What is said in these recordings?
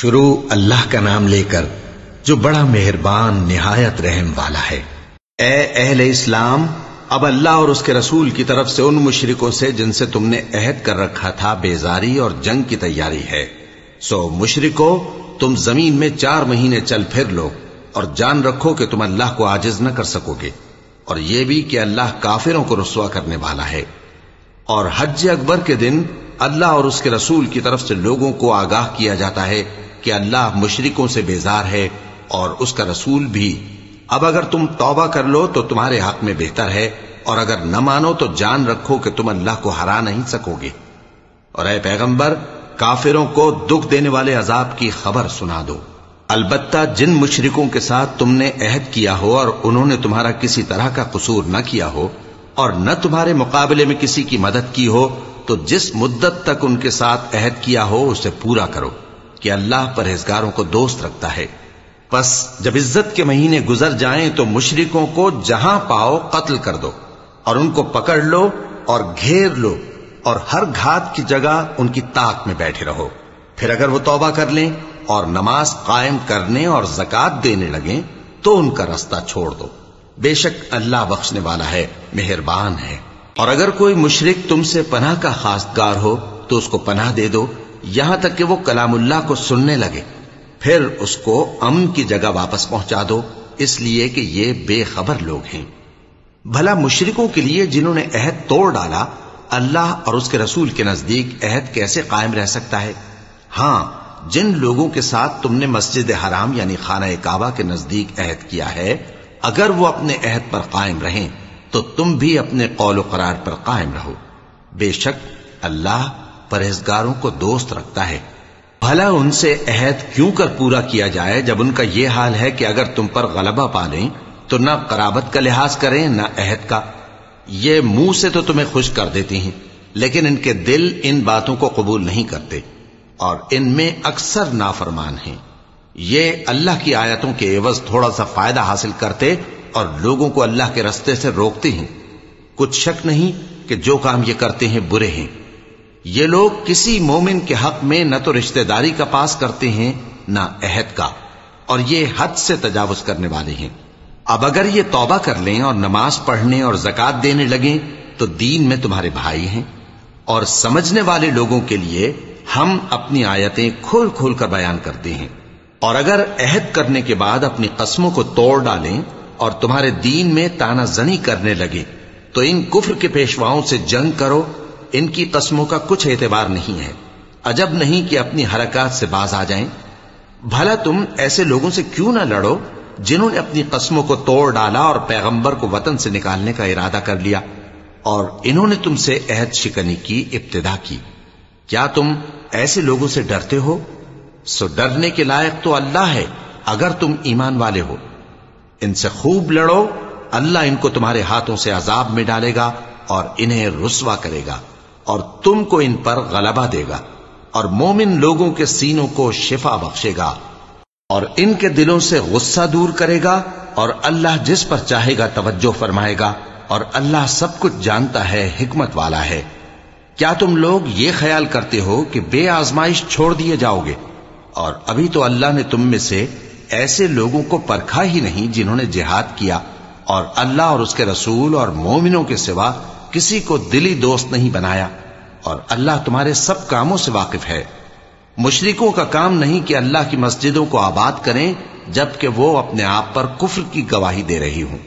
شروع اللہ کا نام لے کر جو بڑا مہربان نہایت رحم والا ہے۔ اے اہل اسلام، اب اللہ اور اس کے رسول کی طرف سے ان مشرکوں سے جن سے تم نے عہد کر رکھا تھا بیزاری اور جنگ کی تیاری ہے، سو مشرکو، تم زمین میں چار مہینے چل پھر لو اور جان رکھو کہ تم اللہ کو آجز نہ کر سکو گے۔ اور یہ بھی کہ اللہ کافروں کو رسوا کرنے والا ہے۔ اور حج اکبر کے دن اللہ اور اس کے رسول کی طرف سے لوگوں کو آگاہ کیا جاتا ہے کہ اللہ مشرکوں سے بیزار ہے اور اس کا رسول بھی۔ اب اگر تم توبہ کر لو تو تمہارے حق میں بہتر ہے، اور اگر نہ مانو تو جان رکھو کہ تم اللہ کو ہرا نہیں سکو گے۔ اور اے پیغمبر، کافروں کو دکھ دینے والے عذاب کی خبر سنا دو۔ البتہ جن مشرکوں کے ساتھ تم نے عہد کیا ہو اور انہوں نے تمہارا کسی طرح کا قصور نہ کیا ہو، اور نہ تمہارے مقابلے میں کسی کی مدد کی ہو، تو جس مدت تک ان کے ساتھ عہد کیا ہو، اسے پورا کرو۔ کہ اللہ پرہیزگاروں کو دوست رکھتا ہے۔ پس جب عزت کے مہینے گزر جائیں تو مشرکوں کو جہاں پاؤ قتل کر دو اور ان کو پکڑ لو اور گھیر لو اور ہر گھات کی جگہ ان کی طاق میں بیٹھے رہو۔ پھر اگر وہ توبہ کر لیں اور نماز قائم کرنے اور زکات دینے لگیں تو ان کا رستہ چھوڑ دو۔ بے شک اللہ بخشنے والا ہے، مہربان ہے۔ اور اگر کوئی مشرک تم سے پناہ کا خاصگار ہو تو اس کو پناہ دے دو یہاں تک کہ وہ کلام اللہ کو سننے لگے۔ پھر اس کو امن کی جگہ واپس پہنچا دو۔ اس لیے کہ یہ بے خبر لوگ ہیں۔ بھلا مشرکوں کے لیے جنہوں نے عہد توڑ ڈالا، اللہ اور اس کے رسول کے نزدیک عہد کیسے قائم رہ سکتا ہے؟ ہاں جن لوگوں کے ساتھ تم نے مسجد حرام یعنی خانہ کعبہ کے نزدیک عہد کیا ہے، اگر وہ اپنے عہد پر قائم رہیں، تو تم بھی اپنے قول و قرار پر قائم رہو۔ بے شک، اللہ پرہزگاروں کو دوست رکھتا ہے۔ بھلا ان سے عہد کیوں کر پورا کیا جائے جب ان کا یہ حال ہے کہ اگر تم پر غلبہ پا لیں، تو نہ قرابت کا لحاظ کریں، نہ عہد کا۔ یہ منہ سے تو تمہیں خوش کر دیتی ہیں، لیکن ان کے دل ان باتوں کو قبول نہیں کرتے۔ اور ان میں اکثر نافرمان ہیں۔ یہ اللہ کی آیتوں کے عوض تھوڑا سا فائدہ حاصل کرتے اور لوگوں کو اللہ کے رستے سے روکتے ہیں۔ کچھ شک نہیں کہ جو کام یہ کرتے ہیں برے ہیں۔ یہ لوگ کسی مومن کے حق میں نہ تو رشتہ داری کا پاس کرتے ہیں، نہ عہد کا، اور یہ حد سے تجاوز کرنے والے ہیں۔ اب اگر یہ توبہ کر لیں اور نماز پڑھنے اور زکات دینے لگیں، تو دین میں تمہارے بھائی ہیں۔ اور سمجھنے والے لوگوں کے لیے ہم اپنی آیتیں کھول کھول کر بیان کرتے ہیں۔ اور اگر عہد کرنے کے بعد اپنی قسموں کو توڑ ڈالیں اور تمہارے دین میں تانا زنی کرنے لگے، تو ان کفر کے پیشواؤں سے جنگ کرو ان کی قسموں کا کچھ اعتبار نہیں ہے۔ عجب نہیں کہ اپنی حرکات سے باز آ جائیں۔ بھلا تم ایسے لوگوں سے کیوں نہ لڑو جنہوں نے اپنی قسموں کو توڑ ڈالا اور پیغمبر کو وطن سے نکالنے کا ارادہ کر لیا۔ اور انہوں نے تم سے عہد شکنی کی، ابتدا کی۔ کیا تم ایسے لوگوں سے ڈرتے ہو؟ سو ڈرنے کے لائق تو اللہ ہے اگر تم ایمان والے ہو۔ ان سے خوب لڑو۔ اللہ ان کو تمہارے ہاتھوں سے عذاب میں ڈالے گا اور انہیں رسوا کرے گا۔ اور تم کو ان پر غلبہ دے گا اور مومن لوگوں کے سینوں کو شفا بخشے گا اور ان کے دلوں سے غصہ دور کرے گا اور اللہ جس پر چاہے گا توجہ فرمائے گا اور اللہ سب کچھ جانتا ہے، حکمت والا ہے۔ کیا تم لوگ یہ خیال کرتے ہو کہ بے آزمائش چھوڑ دیے جاؤ گے؟ اور ابھی تو اللہ نے تم میں سے ایسے لوگوں کو پرکھا ہی نہیں جنہوں نے جہاد کیا اور اللہ اور اس کے رسول اور مومنوں کے سوا کسی کو دلی دوست نہیں بنایا اور اللہ تمہارے سب کاموں سے واقف ہے۔ مشرکوں کا کام نہیں کہ اللہ کی مسجدوں کو آباد کریں، جبکہ وہ اپنے آپ پر کفر کی گواہی دے رہی ہوں۔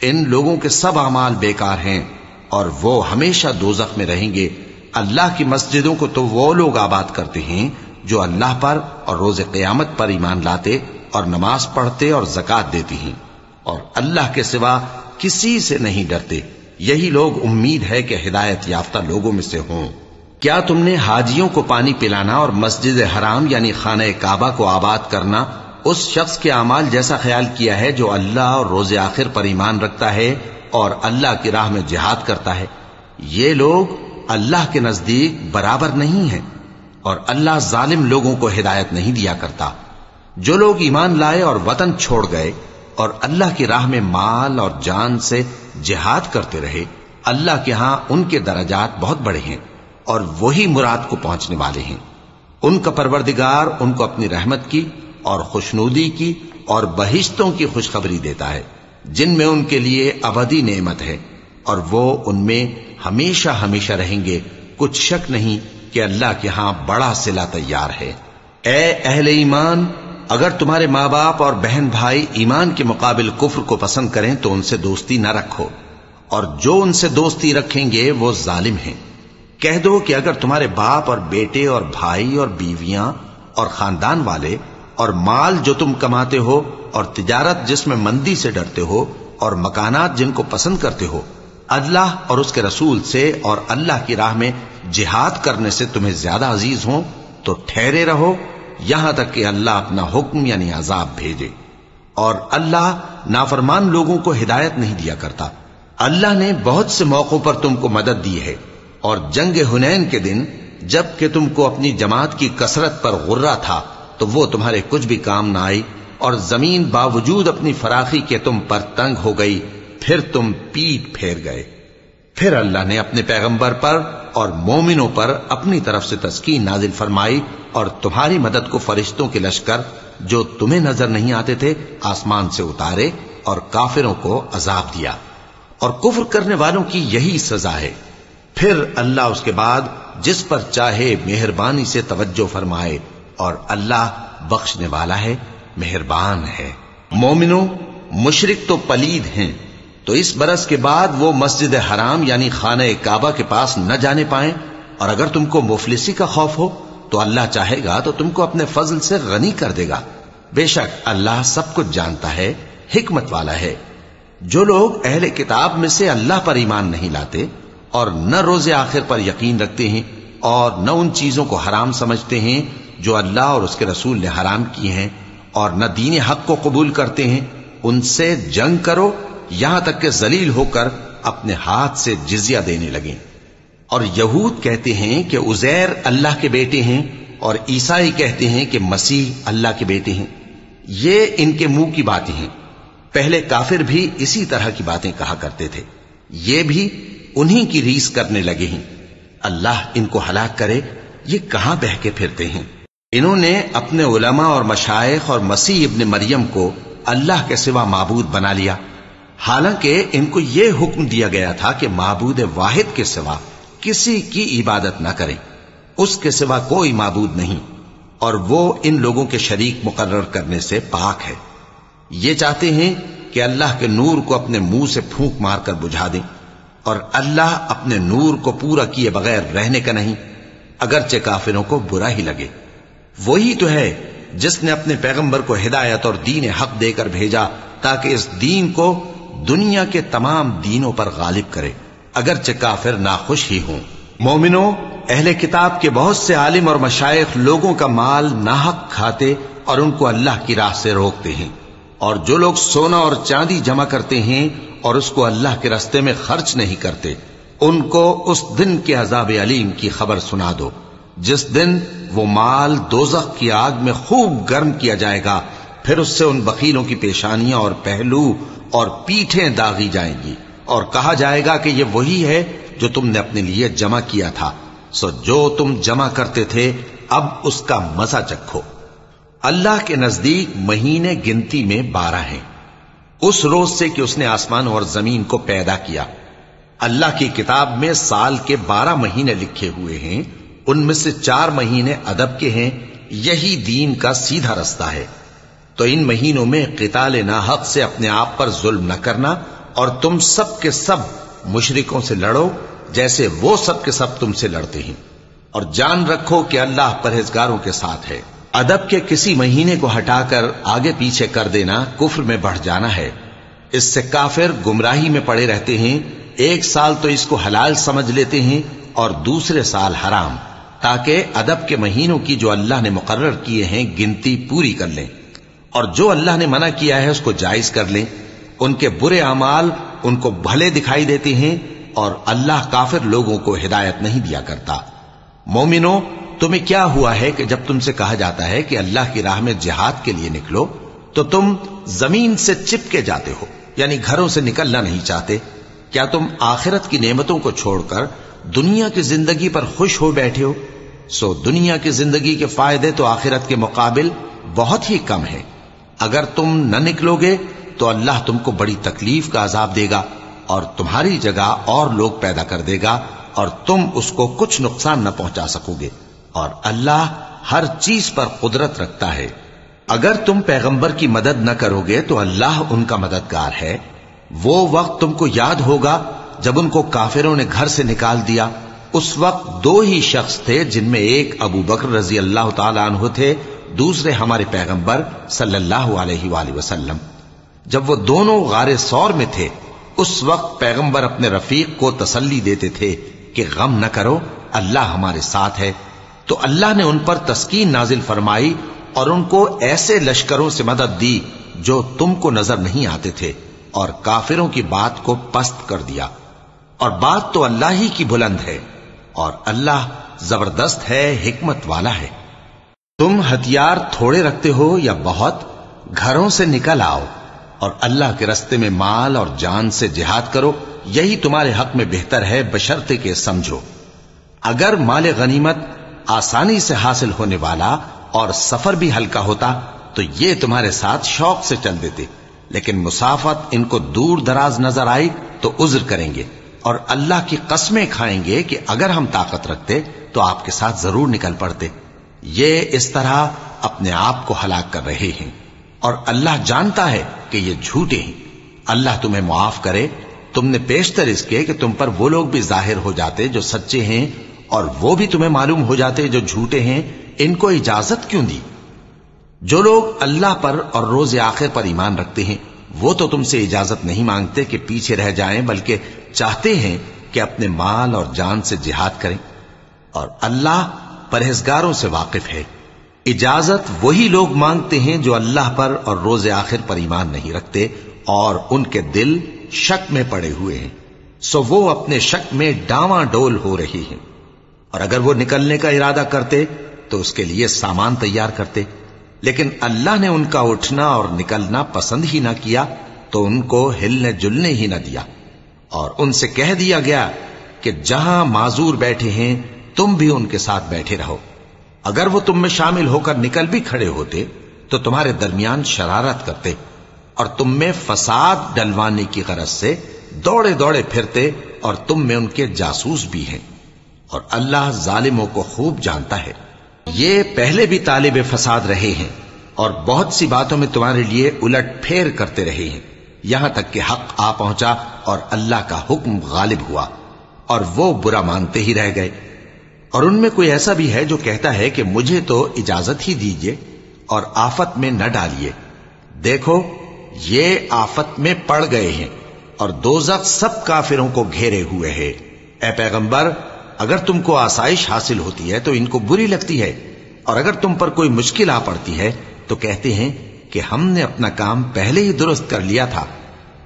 ان لوگوں کے سب اعمال بیکار ہیں اور وہ ہمیشہ دوزخ میں رہیں گے۔ اللہ کی مسجدوں کو تو وہ لوگ آباد کرتے ہیں جو اللہ پر اور روز قیامت پر ایمان لاتے اور نماز پڑھتے اور زکات دیتی ہیں۔ اور اللہ کے سوا کسی سے نہیں ڈرتے۔ یہی لوگ امید ہے کہ ہدایت یافتہ لوگوں میں سے ہوں۔ کیا تم نے حاجیوں کو پانی پلانا اور مسجد حرام یعنی خانہ کعبہ کو آباد کرنا اس شخص کے اعمال جیسا خیال کیا ہے جو اللہ اور روز آخر پر ایمان رکھتا ہے اور اللہ کی راہ میں جہاد کرتا ہے؟ یہ لوگ اللہ کے نزدیک برابر نہیں ہیں اور اللہ ظالم لوگوں کو ہدایت نہیں دیا کرتا۔ جو لوگ ایمان لائے اور وطن چھوڑ گئے اور اللہ کی راہ میں مال اور جان سے جہاد کرتے رہے۔ اللہ کے ہاں ان کے درجات بہت بڑے ہیں اور وہی مراد کو پہنچنے والے ہیں۔ ان کا پروردگار ان کو اپنی رحمت کی اور خوشنودی کی اور بہشتوں کی خوشخبری دیتا ہے، جن میں ان کے لیے ابدی نعمت ہے۔ اور وہ ان میں ہمیشہ ہمیشہ رہیں گے۔ کچھ شک نہیں کہ اللہ کے ہاں بڑا سلا تیار ہے۔ اے اہل ایمان اگر تمہارے ماں باپ اور بہن بھائی ایمان کے مقابل کفر کو پسند کریں تو ان سے دوستی نہ رکھو، اور جو ان سے دوستی رکھیں گے وہ ظالم ہیں۔ کہہ دو کہ اگر تمہارے باپ اور بیٹے اور بھائی اور بیویاں اور خاندان والے اور مال جو تم کماتے ہو اور تجارت جس میں مندی سے ڈرتے ہو اور مکانات جن کو پسند کرتے ہو، اللہ اور اس کے رسول سے اور اللہ کی راہ میں جہاد کرنے سے تمہیں زیادہ عزیز ہوں، تو ٹھہرے رہو یہاں تک کہ اللہ اپنا حکم یعنی عذاب بھیجے۔ اور اللہ نافرمان لوگوں کو ہدایت نہیں دیا کرتا۔ اللہ نے بہت سے موقعوں پر تم کو مدد دی ہے۔ اور جنگ ہنین کے دن جبکہ تم کو اپنی جماعت کی کثرت پر غرہ تھا، تو وہ تمہارے کچھ بھی کام نہ آئی اور زمین باوجود اپنی فراخی کے تم پر تنگ ہو گئی، پھر تم پیٹ پھیر گئے۔ پھر اللہ نے اپنے پیغمبر پر اور مومنوں پر اپنی طرف سے تسکین نازل فرمائی اور تمہاری مدد کو فرشتوں کے لشکر جو تمہیں نظر نہیں آتے تھے آسمان سے اتارے اور کافروں کو عذاب دیا۔ اور کفر کرنے والوں کی یہی سزا ہے۔ پھر اللہ اس کے بعد جس پر چاہے مہربانی سے توجہ فرمائے اور اللہ بخشنے والا ہے، مہربان ہے۔ مومنو مشرق تو پلید ہیں۔ تو اس برس کے بعد وہ مسجد حرام یعنی خانہ کعبہ کے پاس نہ جانے پائیں۔ اور اگر تم کو مفلسی کا خوف ہو تو اللہ چاہے گا تو تم کو اپنے فضل سے غنی کر دے گا۔ بے شک اللہ سب کچھ جانتا ہے، حکمت والا ہے۔ جو لوگ اہل کتاب میں سے اللہ پر ایمان نہیں لاتے اور نہ روز آخر پر یقین رکھتے ہیں اور نہ ان چیزوں کو حرام سمجھتے ہیں جو اللہ اور اس کے رسول نے حرام کی ہیں اور نہ دین حق کو قبول کرتے ہیں، ان سے جنگ کرو یہاں تک کہ ذلیل ہو کر اپنے ہاتھ سے جزیہ دینے لگیں۔ اور یہود کہتے ہیں کہ ازیر اللہ کے بیٹے ہیں اور عیسائی کہتے ہیں کہ مسیح اللہ کے بیٹے ہیں۔ یہ ان کے منہ کی باتیں ہیں۔ پہلے کافر بھی اسی طرح کی باتیں کہا کرتے تھے۔ یہ بھی انہی کی ریس کرنے لگے ہیں۔ اللہ ان کو ہلاک کرے، یہ کہاں بہ کے پھرتے ہیں؟ انہوں نے اپنے علماء اور مشائق اور مسیح ابن مریم کو اللہ کے سوا معبود بنا لیا۔ حالانکہ ان کو یہ حکم دیا گیا تھا کہ معبود واحد کے سوا کسی کی عبادت نہ کریں۔ اس کے سوا کوئی معبود نہیں۔ اور وہ ان لوگوں کے شریک مقرر کرنے سے پاک ہے۔ یہ چاہتے ہیں کہ اللہ کے نور کو اپنے منہ سے پھونک مار کر بجھا دیں۔ اور اللہ اپنے نور کو پورا کیے بغیر رہنے کا نہیں، اگرچہ کافروں کو برا ہی لگے۔ وہی تو ہے جس نے اپنے پیغمبر کو ہدایت اور دین حق دے کر بھیجا تاکہ اس دین کو دنیا کے تمام دینوں پر غالب کرے، اگرچہ کافر ناخوش ہی ہوں۔ مومنوں، اہل کتاب کے بہت سے عالم اور مشائق لوگوں کا مال ناحق کھاتے اور ان کو اللہ کی راہ سے روکتے ہیں۔ اور جو لوگ سونا اور چاندی جمع کرتے ہیں اور اس کو اللہ کے رستے میں خرچ نہیں کرتے، ان کو اس دن کے عذاب علیم کی خبر سنا دو۔ جس دن وہ مال دوزخ کی آگ میں خوب گرم کیا جائے گا، پھر اس سے ان بخیلوں کی پیشانیاں اور پہلو اور پیٹھیں داغی جائیں گی۔ اور کہا جائے گا کہ یہ وہی ہے جو تم نے اپنے لیے جمع کیا تھا۔ سو جو تم جمع کرتے تھے، اب اس کا مزہ چکھو۔ اللہ کے نزدیک مہینے گنتی میں بارہ ہیں۔ اس روز سے کہ اس نے آسمان اور زمین کو پیدا کیا۔ اللہ کی کتاب میں سال کے بارہ مہینے لکھے ہوئے ہیں۔ ان میں سے چار مہینے ادب کے ہیں۔ یہی دین کا سیدھا رستہ ہے۔ تو ان مہینوں میں قتال ناحق سے اپنے آپ پر ظلم نہ کرنا اور تم سب کے سب مشرکوں سے لڑو جیسے وہ سب کے سب تم سے لڑتے ہیں۔ اور جان رکھو کہ اللہ پرہیزگاروں کے ساتھ ہے۔ ادب کے کسی مہینے کو ہٹا کر آگے پیچھے کر دینا کفر میں بڑھ جانا ہے۔ اس سے کافر گمراہی میں پڑے رہتے ہیں۔ ایک سال تو اس کو حلال سمجھ لیتے ہیں اور دوسرے سال حرام۔ تاکہ ادب کے مہینوں کی جو اللہ نے مقرر کیے ہیں گنتی پوری کر لیں۔ اور جو اللہ نے منع کیا ہے اس کو جائز کر لیں۔ ان کے برے اعمال ان کو بھلے دکھائی دیتے ہیں اور اللہ کافر لوگوں کو ہدایت نہیں دیا کرتا۔ مومنو، تمہیں کیا ہوا ہے کہ جب تم سے کہا جاتا ہے کہ اللہ کی راہ میں جہاد کے لیے نکلو، تو تم زمین سے چپ کے جاتے ہو یعنی گھروں سے نکلنا نہیں چاہتے۔ کیا تم آخرت کی نعمتوں کو چھوڑ کر دنیا کی زندگی پر خوش ہو بیٹھے ہو؟ سو دنیا کی زندگی کے فائدے تو آخرت کے مقابل بہت ہی کم ہے اگر تم نہ نکلو گے تو اللہ تم کو بڑی تکلیف کا عذاب دے گا اور تمہاری جگہ اور لوگ پیدا کر دے گا اور تم اس کو کچھ نقصان نہ پہنچا سکو گے اور اللہ ہر چیز پر قدرت رکھتا ہے۔ اگر تم پیغمبر کی مدد نہ کرو گے تو اللہ ان کا مددگار ہے۔ وہ وقت تم کو یاد ہوگا جب ان کو کافروں نے گھر سے نکال دیا۔ اس وقت دو ہی شخص تھے جن میں ایک ابو بکر رضی اللہ تعالی عنہ تھے دوسرے ہمارے پیغمبر صلی اللہ علیہ وآلہ وسلم۔ جب وہ دونوں غار سور میں تھے، اس وقت پیغمبر اپنے رفیق کو تسلی دیتے تھے کہ غم نہ کرو، اللہ ہمارے ساتھ ہے۔ تو اللہ نے ان پر تسکین نازل فرمائی اور ان کو ایسے لشکروں سے مدد دی جو تم کو نظر نہیں آتے تھے اور کافروں کی بات کو پست کر دیا۔ اور بات تو اللہ ہی کی بلند ہے اور اللہ زبردست ہے، حکمت والا ہے۔ تم ہتھیار تھوڑے رکھتے ہو یا بہت گھروں سے نکل آؤ اور اللہ کے رستے میں مال اور جان سے جہاد کرو، یہی تمہارے حق میں بہتر ہے بشرتے کے سمجھو۔ اگر مال غنیمت آسانی سے حاصل ہونے والا اور سفر بھی ہلکا ہوتا، تو یہ تمہارے ساتھ شوق سے چل دیتے۔ لیکن مسافت ان کو دور دراز نظر آئی تو عذر کریں گے اور اللہ کی قسمیں کھائیں گے کہ اگر ہم طاقت رکھتے تو آپ کے ساتھ ضرور نکل پڑتے۔ یہ اس طرح اپنے آپ کو ہلاک کر رہے ہیں اور اللہ جانتا ہے کہ یہ جھوٹے ہیں۔ اللہ تمہیں معاف کرے۔ تم نے پیشتر اس کے کہ تم پر وہ لوگ بھی ظاہر ہو جاتے جو سچے ہیں اور وہ بھی تمہیں معلوم ہو جاتے جو جھوٹے ہیں۔ ان کو اجازت کیوں دی؟ جو لوگ اللہ پر اور روز آخر پر ایمان رکھتے ہیں، وہ تو تم سے اجازت نہیں مانگتے کہ پیچھے رہ جائیں، بلکہ چاہتے ہیں کہ اپنے مال اور جان سے جہاد کریں۔ اور اللہ پرہزگاروں سے واقف ہے۔ اجازت وہی لوگ مانگتے ہیں جو اللہ پر اور روز آخر پر ایمان نہیں رکھتے اور ان کے دل شک میں پڑے ہوئے ہیں۔ سو وہ اپنے شک میں ڈاواں ڈول ہو رہی ہیں۔ اور اگر وہ نکلنے کا ارادہ کرتے تو اس کے لیے سامان تیار کرتے۔ لیکن اللہ نے ان کا اٹھنا اور نکلنا پسند ہی نہ کیا تو ان کو ہلنے جلنے ہی نہ دیا۔ اور ان سے کہہ دیا گیا کہ جہاں معذور بیٹھے ہیں تم بھی ان کے ساتھ بیٹھے رہو۔ اگر وہ تم میں شامل ہو کر نکل بھی کھڑے ہوتے، تو تمہارے درمیان شرارت کرتے اور تم میں فساد ڈلوانے کی غرض سے دوڑے دوڑے پھرتے اور تم میں ان کے جاسوس بھی ہیں۔ اور اللہ ظالموں کو خوب جانتا ہے۔ یہ پہلے بھی طالب فساد رہے ہیں اور بہت سی باتوں میں تمہارے لیے الٹ پھیر کرتے رہے ہیں۔ یہاں تک کہ حق آ پہنچا اور اللہ کا حکم غالب ہوا اور وہ برا مانتے ہی رہ گئے۔ اور ان میں کوئی ایسا بھی ہے جو کہتا ہے کہ مجھے تو اجازت ہی دیجیے اور آفت میں نہ ڈالیے۔ دیکھو، یہ آفت میں پڑ گئے ہیں اور دوزخ سب کافروں کو گھیرے ہوئے ہے۔ اے پیغمبر، اگر تم کو آسائش حاصل ہوتی ہے تو ان کو بری لگتی ہے، اور اگر تم پر کوئی مشکل آ پڑتی ہے تو کہتے ہیں کہ ہم نے اپنا کام پہلے ہی درست کر لیا تھا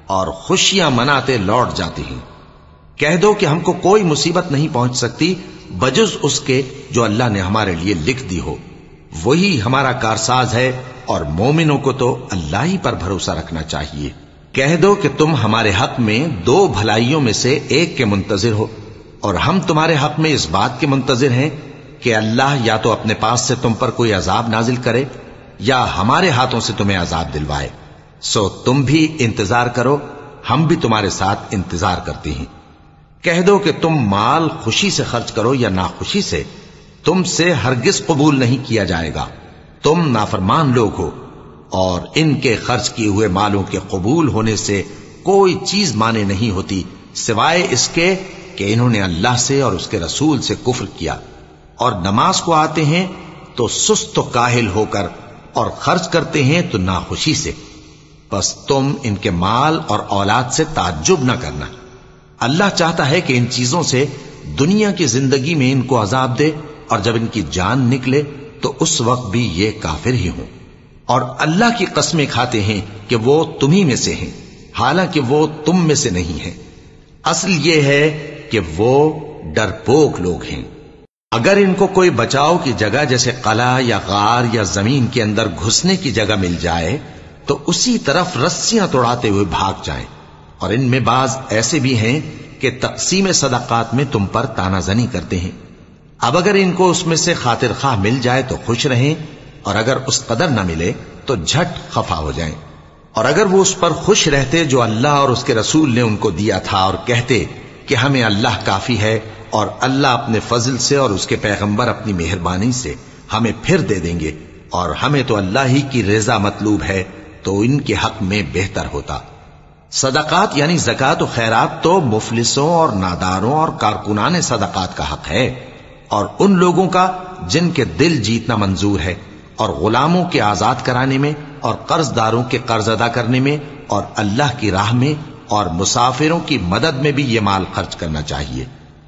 اور خوشیاں مناتے لوٹ جاتے ہیں۔ کہہ دو کہ ہم کو کوئی مصیبت نہیں پہنچ سکتی بجز اس کے جو اللہ نے ہمارے لیے لکھ دی ہو۔ وہی ہمارا کارساز ہے اور مومنوں کو تو اللہ ہی پر بھروسہ رکھنا چاہیے۔ کہہ دو کہ تم ہمارے حق میں دو بھلائیوں میں سے ایک کے منتظر ہو۔ اور ہم تمہارے حق میں اس بات کے منتظر ہیں کہ اللہ یا تو اپنے پاس سے تم پر کوئی عذاب نازل کرے یا ہمارے ہاتھوں سے تمہیں عذاب دلوائے۔ سو تم بھی انتظار کرو، ہم بھی تمہارے ساتھ انتظار کرتے ہیں۔ کہہ دو کہ تم مال خوشی سے خرچ کرو یا ناخوشی سے، تم سے ہرگز قبول نہیں کیا جائے گا۔ تم نافرمان لوگ ہو، اور ان کے خرچ کیے ہوئے مالوں کے قبول ہونے سے کوئی چیز مانے نہیں ہوتی، سوائے اس کے کہ انہوں نے اللہ سے اور اس کے رسول سے کفر کیا۔ اور نماز کو آتے ہیں تو سست و کاہل ہو کر، اور خرچ کرتے ہیں تو ناخوشی سے۔ بس تم ان کے مال اور اولاد سے تعجب نہ کرنا۔ اللہ چاہتا ہے کہ ان چیزوں سے دنیا کی زندگی میں ان کو عذاب دے اور جب ان کی جان نکلے تو اس وقت بھی یہ کافر ہی ہوں۔ اور اللہ کی قسمیں کھاتے ہیں کہ وہ تمہیں میں سے ہیں، حالانکہ وہ تم میں سے نہیں ہیں۔ اصل یہ ہے کہ وہ ڈرپوک لوگ ہیں۔ اگر ان کو کوئی بچاؤ کی جگہ جیسے قلعہ یا غار یا زمین کے اندر گھسنے کی جگہ مل جائے تو اسی طرف رسیاں توڑاتے ہوئے بھاگ جائیں۔ اور ان میں بعض ایسے بھی ہیں کہ تقسیم صدقات میں تم پر تانا زنی کرتے ہیں۔ اب اگر ان کو اس میں سے خاطر خواہ مل جائے تو خوش رہیں اور اگر اس قدر نہ ملے تو جھٹ خفا ہو جائیں۔ اور اگر وہ اس پر خوش رہتے جو اللہ اور اس کے رسول نے ان کو دیا تھا اور کہتے کہ ہمیں اللہ کافی ہے اور اللہ اپنے فضل سے اور اس کے پیغمبر اپنی مہربانی سے ہمیں پھر دے دیں گے اور ہمیں تو اللہ ہی کی رضا مطلوب ہے تو ان کے حق میں بہتر ہوتا۔ صدقات یعنی زکات و خیرات تو مفلسوں اور ناداروں اور کارکنان صدقات کا حق ہے اور ان لوگوں کا جن کے دل جیتنا منظور ہے اور غلاموں کے آزاد کرانے میں اور قرض داروں کے قرض ادا کرنے میں اور اللہ کی راہ میں اور مسافروں کی مدد میں بھی یہ مال خرچ کرنا چاہیے۔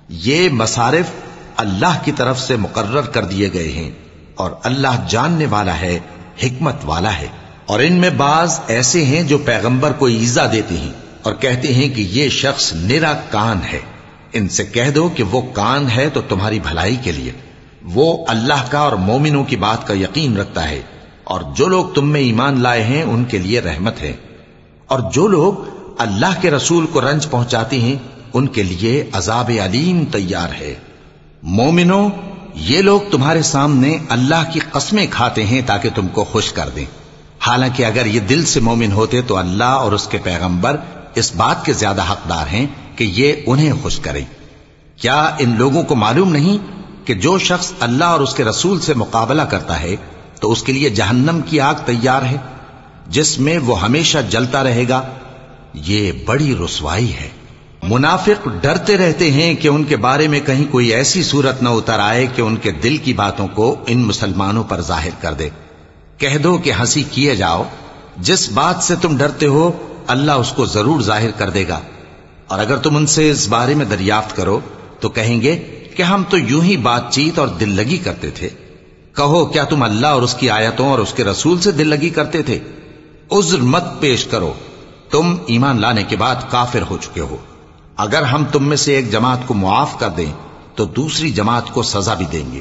یہ مصارف اللہ کی طرف سے مقرر کر دیے گئے ہیں اور اللہ جاننے والا ہے، حکمت والا ہے۔ اور ان میں بعض ایسے ہیں جو پیغمبر کو ایزا دیتے ہیں اور کہتے ہیں کہ یہ شخص نرا کان ہے۔ ان سے کہہ دو کہ وہ کان ہے تو تمہاری بھلائی کے لیے۔ وہ اللہ کا اور مومنوں کی بات کا یقین رکھتا ہے۔ اور جو لوگ تم میں ایمان لائے ہیں، ان کے لیے رحمت ہے۔ اور جو لوگ اللہ کے رسول کو رنج پہنچاتے ہیں، ان کے لیے عذاب علیم تیار ہے۔ مومنوں، یہ لوگ تمہارے سامنے اللہ کی قسمیں کھاتے ہیں تاکہ تم کو خوش کر دیں۔ حالانکہ اگر یہ دل سے مومن ہوتے تو اللہ اور اس کے پیغمبر اس بات کے زیادہ حقدار ہیں کہ یہ انہیں خوش کرے کیا ان لوگوں کو معلوم نہیں کہ جو شخص اللہ اور اس کے رسول سے مقابلہ کرتا ہے تو اس کے لیے جہنم کی آگ تیار ہے، جس میں وہ ہمیشہ جلتا رہے گا؟ یہ بڑی رسوائی ہے۔ منافق ڈرتے رہتے ہیں کہ ان کے بارے میں کہیں کوئی ایسی صورت نہ اتر آئے کہ ان کے دل کی باتوں کو ان مسلمانوں پر ظاہر کر دے۔ کہہ دو کہ ہنسی کیے جاؤ۔ جس بات سے تم ڈرتے ہو، اللہ اس کو ضرور ظاہر کر دے گا۔ اور اگر تم ان سے اس بارے میں دریافت کرو، تو کہیں گے کہ ہم تو یوں ہی بات چیت اور دل لگی کرتے تھے۔ کہو، کیا تم اللہ اور اس کی آیتوں اور اس کے رسول سے دل لگی کرتے تھے؟ عذر مت پیش کرو۔ تم ایمان لانے کے بعد کافر ہو چکے ہو۔ اگر ہم تم میں سے ایک جماعت کو معاف کر دیں، تو دوسری جماعت کو سزا بھی دیں گے۔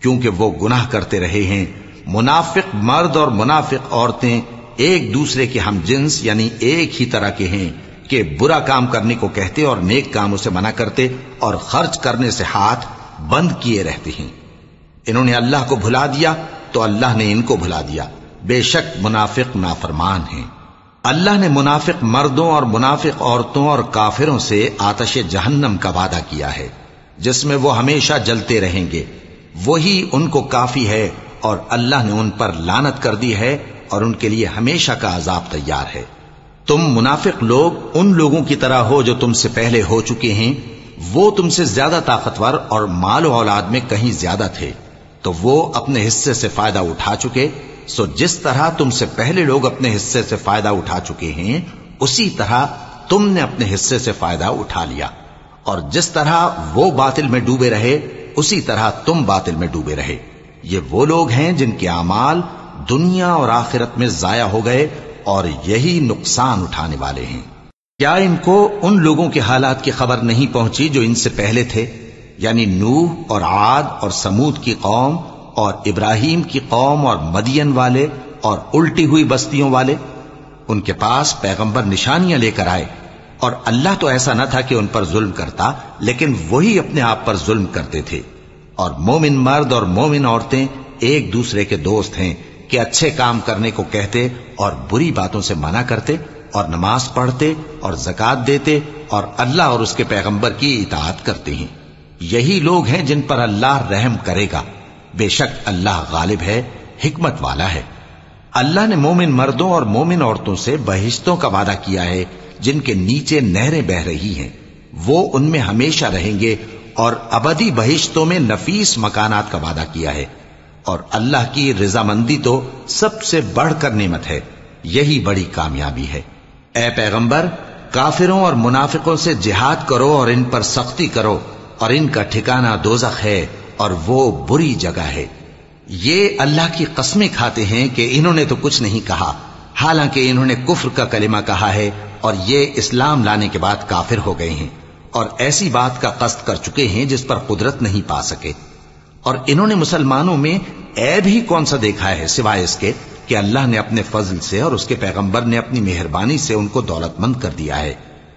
کیونکہ وہ گناہ کرتے رہے ہیں منافق مرد اور منافق عورتیں ایک دوسرے کے ہم جنس یعنی ایک ہی طرح کے ہیں کہ برا کام کرنے کو کہتے اور نیک کاموں سے منع کرتے اور خرچ کرنے سے ہاتھ بند کیے رہتے ہیں۔ انہوں نے اللہ کو بھلا دیا تو اللہ نے ان کو بھلا دیا۔ بے شک منافق نافرمان ہیں۔ اللہ نے منافق مردوں اور منافق عورتوں اور کافروں سے آتش جہنم کا وعدہ کیا ہے، جس میں وہ ہمیشہ جلتے رہیں گے۔ وہی ان کو کافی ہے اور اللہ نے ان پر لانت کر دی ہے اور ان کے لیے ہمیشہ کا عذاب تیار ہے۔ تم منافق لوگ ان لوگوں کی طرح ہو جو تم سے پہلے ہو چکے ہیں۔ وہ تم سے زیادہ طاقتور اور مال و اولاد میں کہیں زیادہ تھے۔ تو وہ اپنے حصے سے فائدہ اٹھا چکے۔ سو جس طرح تم سے پہلے لوگ اپنے حصے سے فائدہ اٹھا چکے ہیں، اسی طرح تم نے اپنے حصے سے فائدہ اٹھا لیا۔ اور جس طرح وہ باطل میں ڈوبے رہے، اسی طرح تم باطل میں ڈوبے رہے۔ یہ وہ لوگ ہیں جن کے اعمال دنیا اور آخرت میں ضائع ہو گئے اور یہی نقصان اٹھانے والے ہیں۔ کیا ان کو ان لوگوں کے حالات کی خبر نہیں پہنچی جو ان سے پہلے تھے؟ یعنی نوح اور عاد اور سمود کی قوم اور ابراہیم کی قوم اور مدین والے اور الٹی ہوئی بستیوں والے؟ ان کے پاس پیغمبر نشانیاں لے کر آئے اور اللہ تو ایسا نہ تھا کہ ان پر ظلم کرتا، لیکن وہی اپنے آپ پر ظلم کرتے تھے۔ اور مومن مرد اور مومن عورتیں ایک دوسرے کے دوست ہیں کہ اچھے کام کرنے کو کہتے اور بری باتوں سے منع کرتے اور نماز پڑھتے اور زکات دیتے اور اللہ اور اس کے پیغمبر کی اطاعت کرتے ہیں۔ یہی لوگ ہیں جن پر اللہ رحم کرے گا۔ بے شک اللہ غالب ہے، حکمت والا ہے۔ اللہ نے مومن مردوں اور مومن عورتوں سے بہشتوں کا وعدہ کیا ہے، جن کے نیچے نہریں بہ رہی ہیں۔ وہ ان میں ہمیشہ رہیں گے اور ابدی بہشتوں میں نفیس مکانات کا وعدہ کیا ہے۔ اور اللہ کی رضامندی تو سب سے بڑھ کر نعمت ہے۔ یہی بڑی کامیابی ہے۔ اے پیغمبر، کافروں اور منافقوں سے جہاد کرو اور ان پر سختی کرو۔ اور ان کا ٹھکانہ دوزخ ہے اور وہ بری جگہ ہے۔ یہ اللہ کی قسمیں کھاتے ہیں کہ انہوں نے تو کچھ نہیں کہا۔ حالانکہ انہوں نے کفر کا کلمہ کہا ہے اور یہ اسلام لانے کے بعد کافر ہو گئے ہیں۔ اور ایسی بات کا قصد کر چکے ہیں جس پر قدرت نہیں پا سکے۔ اور انہوں نے مسلمانوں میں عیب ہی کون سا دیکھا ہے سوائے اس کے کہ اللہ نے اپنے فضل سے اور اس کے پیغمبر نے اپنی مہربانی سے ان کو دولت مند کر دیا ہے۔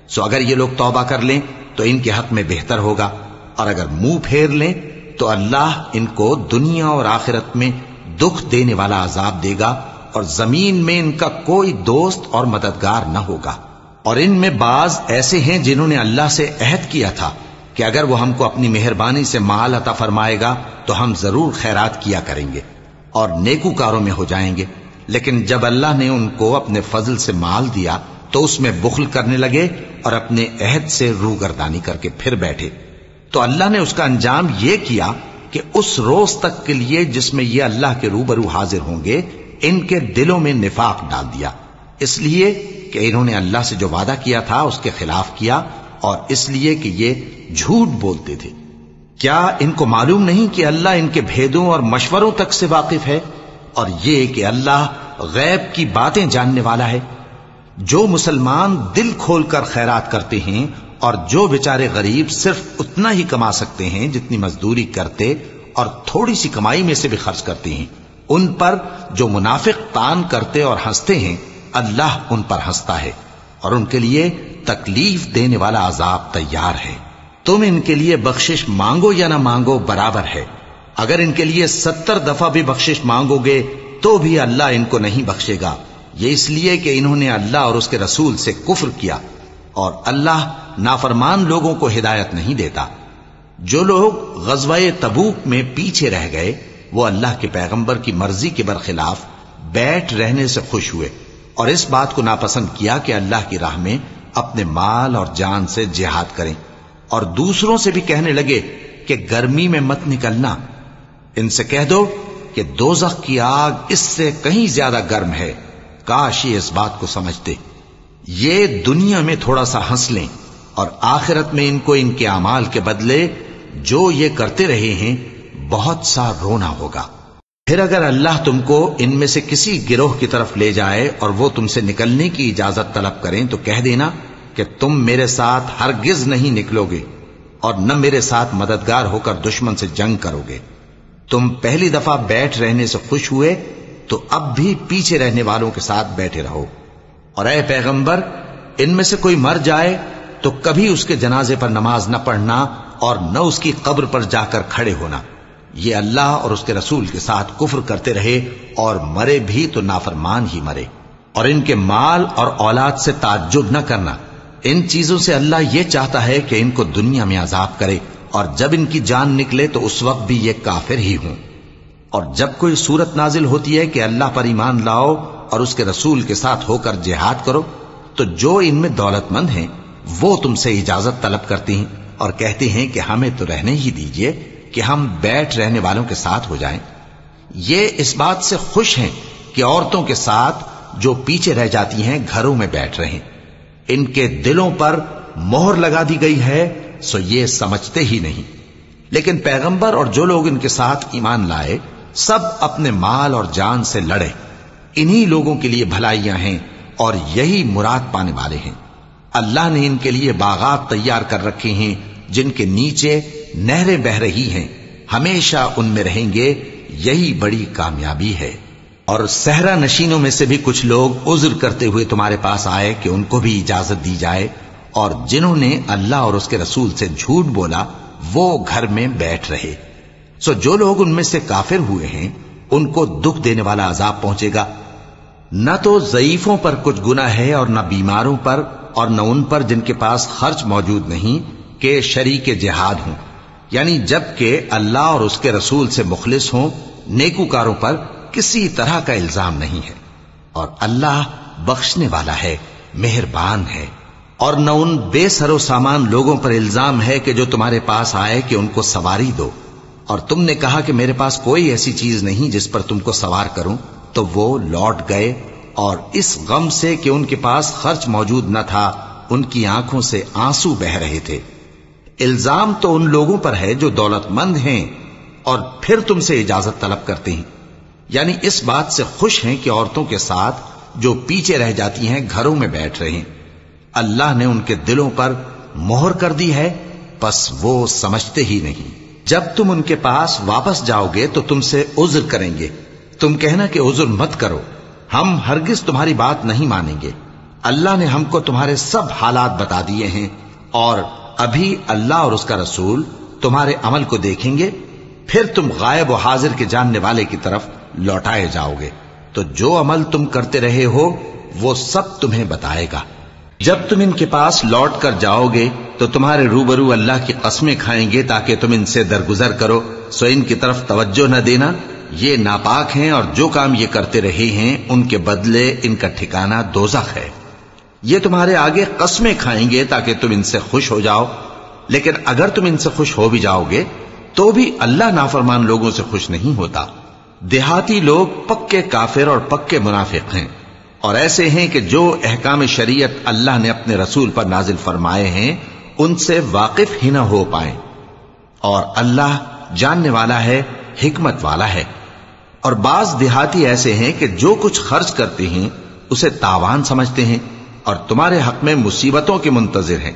سو اگر یہ لوگ توبہ کر لیں تو ان کے حق میں بہتر ہوگا۔ اور اگر منہ پھیر لیں تو اللہ ان کو دنیا اور آخرت میں دکھ دینے والا عذاب دے گا اور زمین میں ان کا کوئی دوست اور مددگار نہ ہوگا۔ اور ان میں بعض ایسے ہیں جنہوں نے اللہ سے عہد کیا تھا کہ اگر وہ ہم کو اپنی مہربانی سے مال عطا فرمائے گا تو ہم ضرور خیرات کیا کریں گے اور نیکو کاروں میں ہو جائیں گے۔ لیکن جب اللہ نے ان کو اپنے فضل سے مال دیا تو اس میں بخل کرنے لگے اور اپنے عہد سے روگردانی کر کے پھر بیٹھے۔ تو اللہ نے اس کا انجام یہ کیا کہ اس روز تک کے لیے جس میں یہ اللہ کے روبرو حاضر ہوں گے، ان کے دلوں میں نفاق ڈال دیا۔ اس لیے کہ انہوں نے اللہ سے جو وعدہ کیا تھا اس کے خلاف کیا اور اس لیے کہ یہ جھوٹ بولتے تھے۔ کیا ان کو معلوم نہیں کہ اللہ ان کے بھیدوں اور مشوروں تک سے واقف ہے اور یہ کہ اللہ غیب کی باتیں جاننے والا ہے؟ جو مسلمان دل کھول کر خیرات کرتے ہیں اور جو بیچارے غریب صرف اتنا ہی کما سکتے ہیں جتنی مزدوری کرتے اور تھوڑی سی کمائی میں سے بھی خرچ کرتے ہیں۔ ان پر جو منافق تان کرتے اور ہنستے ہیں اللہ ان پر ہنستا ہے اور ان کے لیے تکلیف دینے والا عذاب تیار ہے۔ تم ان کے لیے بخشش مانگو یا نہ مانگو برابر ہے۔ اگر ان کے لیے ستر دفعہ بھی بخشش مانگو گے تو بھی اللہ ان کو نہیں بخشے گا۔ یہ اس لیے کہ انہوں نے اللہ اور اس کے رسول سے کفر کیا اور اللہ نافرمان لوگوں کو ہدایت نہیں دیتا۔ جو لوگ غزوہ تبوک میں پیچھے رہ گئے وہ اللہ کے پیغمبر کی مرضی کے برخلاف بیٹھ رہنے سے خوش ہوئے۔ اور اس بات کو ناپسند کیا کہ اللہ کی راہ میں اپنے مال اور جان سے جہاد کریں اور دوسروں سے بھی کہنے لگے کہ گرمی میں مت نکلنا۔ ان سے کہہ دو کہ دوزخ کی آگ اس سے کہیں زیادہ گرم ہے۔ کاش یہ اس بات کو سمجھتے۔ یہ دنیا میں تھوڑا سا ہنس لیں اور آخرت میں ان کو ان کے اعمال کے بدلے جو یہ کرتے رہے ہیں بہت سا رونا ہوگا۔ پھر اگر اللہ تم کو ان میں سے کسی گروہ کی طرف لے جائے اور وہ تم سے نکلنے کی اجازت طلب کریں تو کہہ دینا کہ تم میرے ساتھ ہرگز نہیں نکلو گے اور نہ میرے ساتھ مددگار ہو کر دشمن سے جنگ کرو گے۔ تم پہلی دفعہ بیٹھ رہنے سے خوش ہوئے تو اب بھی پیچھے رہنے والوں کے ساتھ بیٹھے رہو۔ اور اے پیغمبر، ان میں سے کوئی مر جائے تو کبھی اس کے جنازے پر نماز نہ پڑھنا اور نہ اس کی قبر پر جا کر کھڑے ہونا۔ یہ اللہ اور اس کے رسول کے ساتھ کفر کرتے رہے اور مرے بھی تو نافرمان ہی مرے۔ اور ان کے مال اور اولاد سے تعجب نہ کرنا۔ ان چیزوں سے اللہ یہ چاہتا ہے کہ ان کو دنیا میں عذاب کرے اور جب ان کی جان نکلے تو اس وقت بھی یہ کافر ہی ہوں۔ اور جب کوئی صورت نازل ہوتی ہے کہ اللہ پر ایمان لاؤ اور اس کے رسول کے ساتھ ہو کر جہاد کرو، تو جو ان میں دولت مند ہیں، وہ تم سے اجازت طلب کرتی ہیں اور کہتے ہیں کہ ہمیں تو رہنے ہی دیجیے۔ کہ ہم بیٹھ رہنے والوں کے ساتھ ہو جائیں۔ یہ اس بات سے خوش ہیں کہ عورتوں کے ساتھ جو پیچھے رہ جاتی ہیں گھروں میں بیٹھ رہے ان کے دلوں پر مہر لگا دی گئی ہے، سو یہ سمجھتے ہی نہیں۔ لیکن پیغمبر اور جو لوگ ان کے ساتھ ایمان لائے، سب اپنے مال اور جان سے لڑے۔ انہی لوگوں کے لیے بھلائیاں ہیں اور یہی مراد پانے والے ہیں۔ اللہ نے ان کے لیے باغات تیار کر رکھے ہیں، جن کے نیچے نہریں بہ رہی ہیں، ہمیشہ ان میں رہیں گے، یہی بڑی کامیابی ہے۔ اور صحرا نشینوں میں سے بھی کچھ لوگ عذر کرتے ہوئے تمہارے پاس آئے کہ ان کو بھی اجازت دی جائے۔ اور جنہوں نے اللہ اور اس کے رسول سے جھوٹ بولا، وہ گھر میں بیٹھ رہے۔ سو جو لوگ ان میں سے کافر ہوئے ہیں، ان کو دکھ دینے والا عذاب پہنچے گا۔ نہ تو ضعیفوں پر کچھ گنا ہے اور نہ بیماروں پر اور نہ ان پر جن کے پاس خرچ موجود نہیں، کہ شریک جہاد ہوں۔ یعنی جبکہ اللہ اور اس کے رسول سے مخلص ہوں، نیکوکاروں پر کسی طرح کا الزام نہیں ہے۔ اور اللہ بخشنے والا ہے، مہربان ہے۔ اور نہ ان بے سر و سامان لوگوں پر الزام ہے کہ جو تمہارے پاس آئے کہ ان کو سواری دو۔ اور تم نے کہا کہ میرے پاس کوئی ایسی چیز نہیں جس پر تم کو سوار کروں، تو وہ لوٹ گئے۔ اور اس غم سے کہ ان کے پاس خرچ موجود نہ تھا، ان کی آنکھوں سے آنسو بہ رہے تھے۔ الزام تو ان لوگوں پر ہے جو دولت مند ہیں اور پھر تم سے اجازت طلب کرتے ہیں۔ یعنی اس بات سے خوش ہیں کہ عورتوں کے ساتھ جو پیچھے رہ جاتی ہیں گھروں میں بیٹھ رہے ہیں۔ اللہ نے ان کے دلوں پر مہر کر دی ہے، پس وہ سمجھتے ہی نہیں۔ جب تم ان کے پاس واپس جاؤ گے تو تم سے عذر کریں گے۔ تم کہنا کہ عذر مت کرو۔ ہم ہرگز تمہاری بات نہیں مانیں گے۔ اللہ نے ہم کو تمہارے سب حالات بتا دیے ہیں اور ابھی اللہ اور اس کا رسول تمہارے عمل کو دیکھیں گے، پھر تم غائب و حاضر کے جاننے والے کی طرف لوٹائے جاؤ گے۔ تو جو عمل تم کرتے رہے ہو، وہ سب تمہیں بتائے گا۔ جب تم ان کے پاس لوٹ کر جاؤ گے، تو تمہارے روبرو اللہ کی قسمیں کھائیں گے تاکہ تم ان سے درگزر کرو۔ سو ان کی طرف توجہ نہ دینا۔ یہ ناپاک ہیں اور جو کام یہ کرتے رہے ہیں، ان کے بدلے ان کا ٹھکانہ دوزخ ہے۔ یہ تمہارے آگے قسمیں کھائیں گے تاکہ تم ان سے خوش ہو جاؤ۔ لیکن اگر تم ان سے خوش ہو بھی جاؤ گے، تو بھی اللہ نافرمان لوگوں سے خوش نہیں ہوتا۔ دیہاتی لوگ پکے کافر اور پکے منافق ہیں۔ اور ایسے ہیں کہ جو احکام شریعت اللہ نے اپنے رسول پر نازل فرمائے ہیں، ان سے واقف ہی نہ ہو پائیں۔ اور اللہ جاننے والا ہے، حکمت والا ہے۔ اور بعض دیہاتی ایسے ہیں کہ جو کچھ خرچ کرتے ہیں، اسے تاوان سمجھتے ہیں۔ اور تمہارے حق میں مصیبتوں کے منتظر ہیں۔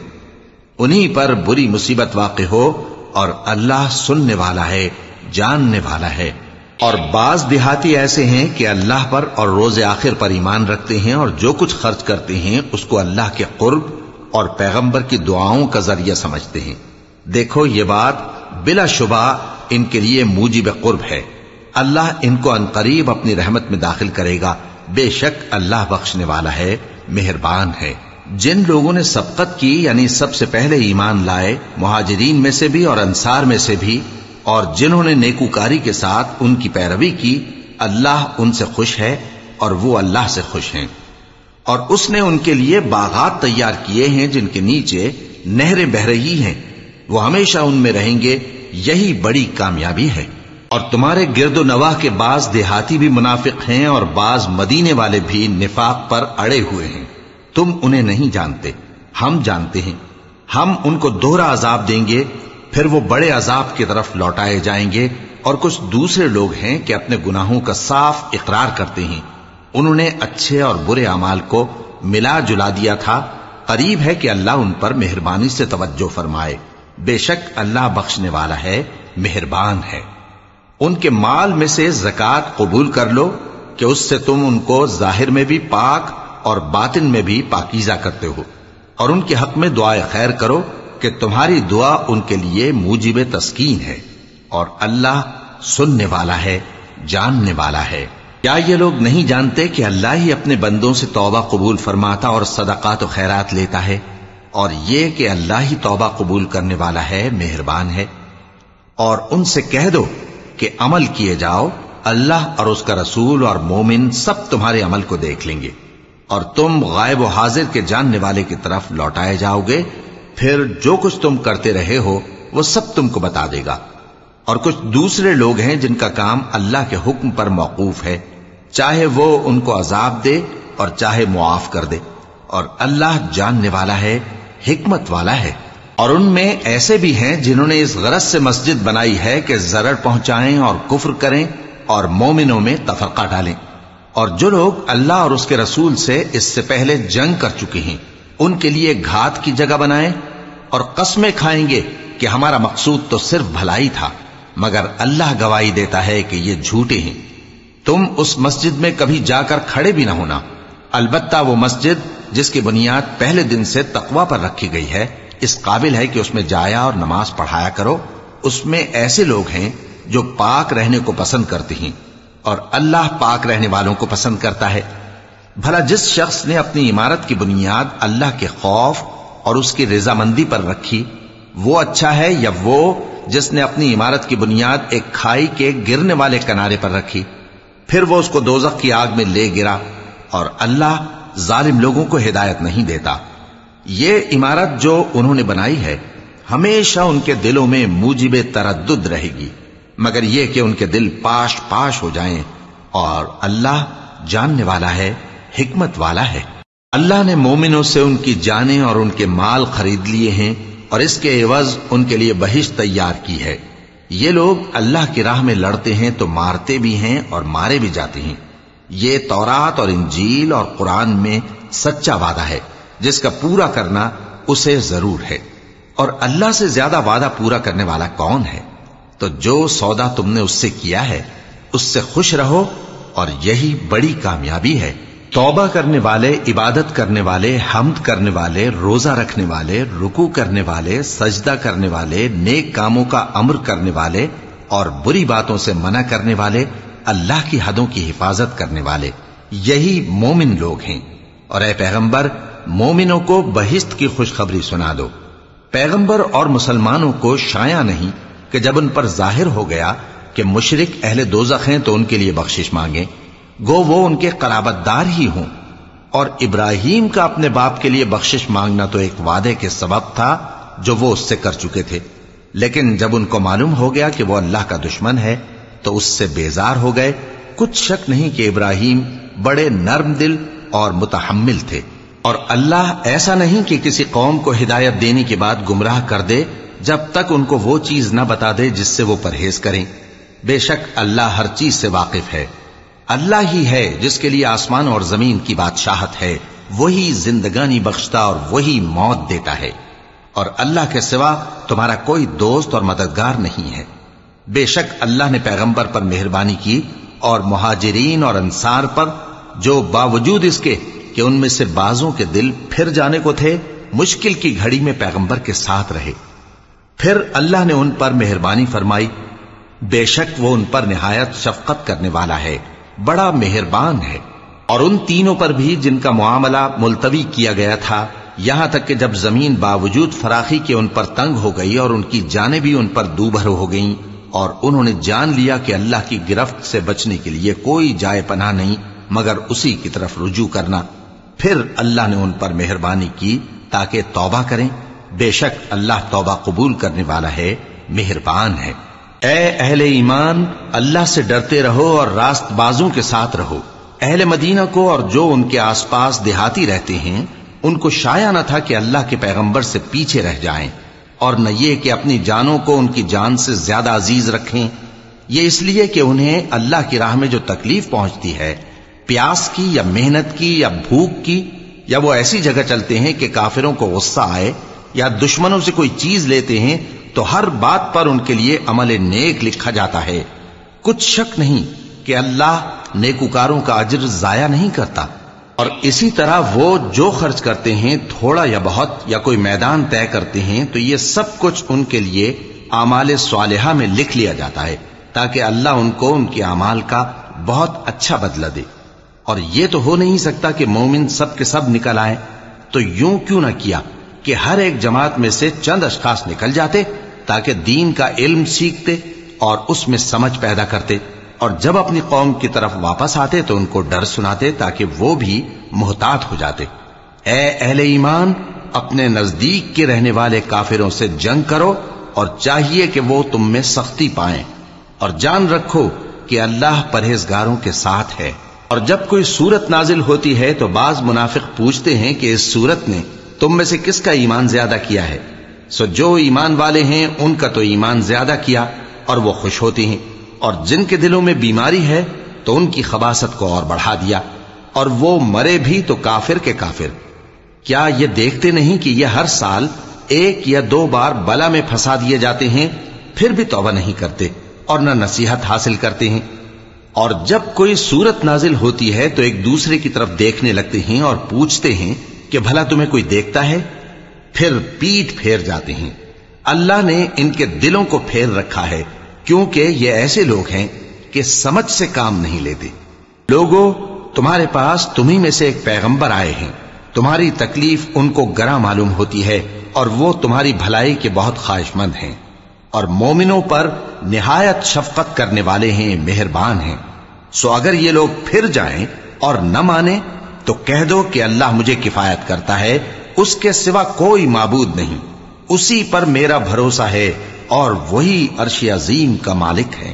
انہی پر بری مصیبت واقع ہو اور اللہ سننے والا ہے، جاننے والا ہے۔ اور بعض دیہاتی ایسے ہیں کہ اللہ پر اور روز آخر پر ایمان رکھتے ہیں اور جو کچھ خرچ کرتے ہیں، اس کو اللہ کے قرب اور پیغمبر کی دعاؤں کا ذریعہ سمجھتے ہیں۔ دیکھو یہ بات بلا شبہ ان کے لیے موجب قرب ہے۔ اللہ ان کو انقریب اپنی رحمت میں داخل کرے گا۔ بے شک اللہ بخشنے والا ہے۔ مہربان ہے۔ جن لوگوں نے سبقت کی یعنی سب سے پہلے ایمان لائے، مہاجرین میں سے بھی اور انصار میں سے بھی، اور جنہوں نے نیکوکاری کے ساتھ ان کی پیروی کی، اللہ ان سے خوش ہے اور وہ اللہ سے خوش ہیں۔ اور اس نے ان کے لیے باغات تیار کیے ہیں جن کے نیچے نہریں بہ رہی ہیں۔ وہ ہمیشہ ان میں رہیں گے، یہی بڑی کامیابی ہے۔ اور تمہارے گرد و نواح کے بعض دیہاتی بھی منافق ہیں اور بعض مدینے والے بھی نفاق پر اڑے ہوئے ہیں۔ تم انہیں نہیں جانتے، ہم جانتے ہیں۔ ہم ان کو دوہرا عذاب دیں گے، پھر وہ بڑے عذاب کی طرف لوٹائے جائیں گے۔ اور کچھ دوسرے لوگ ہیں کہ اپنے گناہوں کا صاف اقرار کرتے ہیں۔ انہوں نے اچھے اور برے اعمال کو ملا جلا دیا تھا۔ قریب ہے کہ اللہ ان پر مہربانی سے توجہ فرمائے۔ بے شک اللہ بخشنے والا ہے، مہربان ہے۔ ان کے مال میں سے زکات قبول کر لو کہ اس سے تم ان کو ظاہر میں بھی پاک اور باطن میں بھی پاکیزہ کرتے ہو۔ اور ان کے حق میں دعائے خیر کرو کہ تمہاری دعا ان کے لیے موجب تسکین ہے اور اللہ سننے والا ہے، جاننے والا ہے۔ کیا یہ لوگ نہیں جانتے کہ اللہ ہی اپنے بندوں سے توبہ قبول فرماتا اور صدقات و خیرات لیتا ہے؟ اور یہ کہ اللہ ہی توبہ قبول کرنے والا ہے، مہربان ہے۔ اور ان سے کہہ دو کہ عمل کیے جاؤ، اللہ اور اس کا رسول اور مومن سب تمہارے عمل کو دیکھ لیں گے، اور تم غائب و حاضر کے جاننے والے کی طرف لوٹائے جاؤ گے، پھر جو کچھ تم کرتے رہے ہو، وہ سب تم کو بتا دے گا۔ اور کچھ دوسرے لوگ ہیں جن کا کام اللہ کے حکم پر موقوف ہے، چاہے وہ ان کو عذاب دے اور چاہے معاف کر دے۔ اور اللہ جاننے والا ہے، حکمت والا ہے۔ اور ان میں ایسے بھی ہیں جنہوں نے اس غرض سے مسجد بنائی ہے کہ ضرر پہنچائیں اور کفر کریں اور مومنوں میں تفرقہ ڈالیں۔ اور جو لوگ اللہ اور اس کے رسول سے اس سے پہلے جنگ کر چکے ہیں، ان کے لیے گھات کی جگہ بنائیں اور قسمیں کھائیں گے کہ ہمارا مقصود تو صرف بھلائی تھا، مگر اللہ گواہی دیتا ہے کہ یہ جھوٹے ہیں۔ تم اس مسجد میں کبھی جا کر کھڑے بھی نہ ہونا۔ البتہ وہ مسجد جس کی بنیاد پہلے دن سے تقوا پر رکھی گئی ہے اس قابل ہے کہ اس میں جایا اور نماز پڑھایا کرو، اس میں ایسے لوگ ہیں جو پاک رہنے کو پسند کرتے ہیں اور اللہ پاک رہنے والوں کو پسند کرتا ہے۔ بھلا جس شخص نے اپنی عمارت کی بنیاد اللہ کے خوف اور اس کی رضامندی پر رکھی، وہ اچھا ہے یا وہ جس نے اپنی عمارت کی بنیاد ایک کھائی کے گرنے والے کنارے پر رکھی، پھر وہ اس کو دوزخ کی آگ میں لے گرا اور اللہ ظالم لوگوں کو ہدایت نہیں دیتا۔ یہ عمارت جو انہوں نے بنائی ہے، ہمیشہ ان کے دلوں میں موجب تردد رہے گی۔ مگر یہ کہ ان کے دل پاش پاش ہو جائیں اور اللہ جاننے والا ہے، حکمت والا ہے۔ اللہ نے مومنوں سے ان کی جانیں اور ان کے مال خرید لیے ہیں اور اس کے عوض ان کے لیے بہش تیار کی ہے۔ یہ لوگ اللہ کی راہ میں لڑتے ہیں تو مارتے بھی ہیں اور مارے بھی جاتے ہیں۔ یہ تورات اور انجیل اور قرآن میں سچا وعدہ ہے۔ جس کا پورا کرنا اسے ضرور ہے۔ اور اللہ سے زیادہ وعدہ پورا کرنے والا کون ہے؟ تو جو سودا تم نے اس سے کیا ہے، اس سے خوش رہو اور یہی بڑی کامیابی ہے۔ توبہ کرنے والے، عبادت کرنے والے، حمد کرنے والے، روزہ رکھنے والے رکو کرنے والے، سجدہ کرنے والے، نیک کاموں کا امر کرنے والے اور بری باتوں سے منع کرنے والے، اللہ کی حدوں کی حفاظت کرنے والے، یہی مومن لوگ ہیں۔ اور اے پیغمبر مومنوں کو بہشت کی خوشخبری سنا دو۔ پیغمبر اور مسلمانوں کو شایا نہیں کہ جب ان پر ظاہر ہو گیا کہ مشرق اہل دوزخ ہیں تو ان کے لیے بخشش مانگیں۔ گو وہ ان کے قرابت دار ہی ہوں۔ اور ابراہیم کا اپنے باپ کے لیے بخشش مانگنا تو ایک وعدے کے سبب تھا جو وہ اس سے کر چکے تھے۔ لیکن جب ان کو معلوم ہو گیا کہ وہ اللہ کا دشمن ہے، تو اس سے بیزار ہو گئے۔ کچھ شک نہیں کہ ابراہیم بڑے نرم دل اور متحمل تھے۔ اور اللہ ایسا نہیں کہ کسی قوم کو ہدایت دینے کے بعد گمراہ کر دے جب تک ان کو وہ چیز نہ بتا دے جس سے وہ پرہیز کریں۔ بے شک اللہ ہر چیز سے واقف ہے۔ اللہ ہی ہے جس کے لیے آسمان اور زمین کی بادشاہت ہے۔ وہی زندگانی بخشتا اور وہی موت دیتا ہے۔ اور اللہ کے سوا تمہارا کوئی دوست اور مددگار نہیں ہے۔ بے شک اللہ نے پیغمبر پر مہربانی کی اور مہاجرین اور انصار پر جو باوجود اس کے کہ ان میں سے بازوں کے دل پھر جانے کو تھے، مشکل کی گھڑی میں پیغمبر کے ساتھ رہے۔ پھر اللہ نے ان پر مہربانی فرمائی۔ بے شک وہ ان پر نہایت شفقت کرنے والا ہے، بڑا مہربان ہے۔ اور ان تینوں پر بھی جن کا معاملہ ملتوی کیا گیا تھا، یہاں تک کہ جب زمین باوجود فراخی کے ان پر تنگ ہو گئی اور ان کی جانیں بھی ان پر دوبھر ہو گئیں، اور انہوں نے جان لیا کہ اللہ کی گرفت سے بچنے کے لیے کوئی جائے پناہ نہیں، مگر اسی کی طرف رجوع کرنا۔ پھر اللہ نے ان پر مہربانی کی تاکہ توبہ کریں۔ بے شک اللہ توبہ قبول کرنے والا ہے، مہربان ہے۔ اے اہل ایمان، اللہ سے ڈرتے رہو اور راست بازوں کے ساتھ رہو۔ اہل مدینہ کو اور جو ان کے آس پاس دیہاتی رہتے ہیں، ان کو شایا نہ تھا کہ اللہ کے پیغمبر سے پیچھے رہ جائیں۔ اور نہ یہ کہ اپنی جانوں کو ان کی جان سے زیادہ عزیز رکھیں۔ یہ اس لیے کہ انہیں اللہ کی راہ میں جو تکلیف پہنچتی ہے پیاس کی یا محنت کی یا بھوک کی، یا وہ ایسی جگہ چلتے ہیں کہ کافروں کو غصہ آئے یا دشمنوں سے کوئی چیز لیتے ہیں، تو ہر بات پر ان کے لیے عمل نیک لکھا جاتا ہے۔ کچھ شک نہیں کہ اللہ نیکوکاروں کا اجر ضائع نہیں کرتا۔ اور اسی طرح وہ جو خرچ کرتے ہیں، تھوڑا یا بہت، یا کوئی میدان طے کرتے ہیں، تو یہ سب کچھ ان کے لیے اعمال صالحہ میں لکھ لیا جاتا ہے، تاکہ اللہ ان کو ان کے اعمال کا بہت اچھا بدلہ دے۔ اور یہ تو ہو نہیں سکتا کہ مومن سب کے سب نکل آئے۔ تو یوں کیوں نہ کیا کہ ہر ایک جماعت میں سے چند اشخاص نکل جاتے تاکہ دین کا علم سیکھتے اور اس میں سمجھ پیدا کرتے۔ اور جب اپنی قوم کی طرف واپس آتے تو ان کو ڈر سناتے تاکہ وہ بھی محتاط ہو جاتے۔ اے اہل ایمان، اپنے نزدیک کے رہنے والے کافروں سے جنگ کرو اور چاہیے کہ وہ تم میں سختی پائیں۔ اور جان رکھو کہ اللہ پرہیزگاروں کے ساتھ ہے۔ اور جب کوئی صورت نازل ہوتی ہے تو بعض منافق پوچھتے ہیں کہ اس صورت نے تم میں سے کس کا ایمان زیادہ کیا ہے؟ سو جو ایمان والے ہیں، ان کا تو ایمان زیادہ کیا اور وہ خوش ہوتے ہیں۔ اور جن کے دلوں میں بیماری ہے، تو ان کی خباست کو اور بڑھا دیا۔ اور وہ مرے بھی تو کافر کے کافر۔ کیا یہ دیکھتے نہیں کہ یہ ہر سال ایک یا دو بار بلا میں پھنسا دیے جاتے ہیں، پھر بھی توبہ نہیں کرتے اور نہ نصیحت حاصل کرتے ہیں۔ اور جب کوئی صورت نازل ہوتی ہے تو ایک دوسرے کی طرف دیکھنے لگتے ہیں اور پوچھتے ہیں کہ بھلا تمہیں کوئی دیکھتا ہے؟ پھر پیٹ پھیر جاتے ہیں۔ اللہ نے ان کے دلوں کو پھیر رکھا ہے، کیونکہ یہ ایسے لوگ ہیں کہ سمجھ سے کام نہیں لیتے۔ لوگوں تمہارے پاس تمہیں میں سے ایک پیغمبر آئے ہیں۔ تمہاری تکلیف ان کو گرا معلوم ہوتی ہے اور وہ تمہاری بھلائی کے بہت خواہش مند ہیں۔ اور مومنوں پر نہایت شفقت کرنے والے ہیں، مہربان ہیں۔ سو اگر یہ لوگ پھر جائیں اور نہ مانیں، تو کہہ دو کہ اللہ مجھے کفایت کرتا ہے، اس کے سوا کوئی معبود نہیں۔ اسی پر میرا بھروسہ ہے اور وہی عرش عظیم کا مالک ہے۔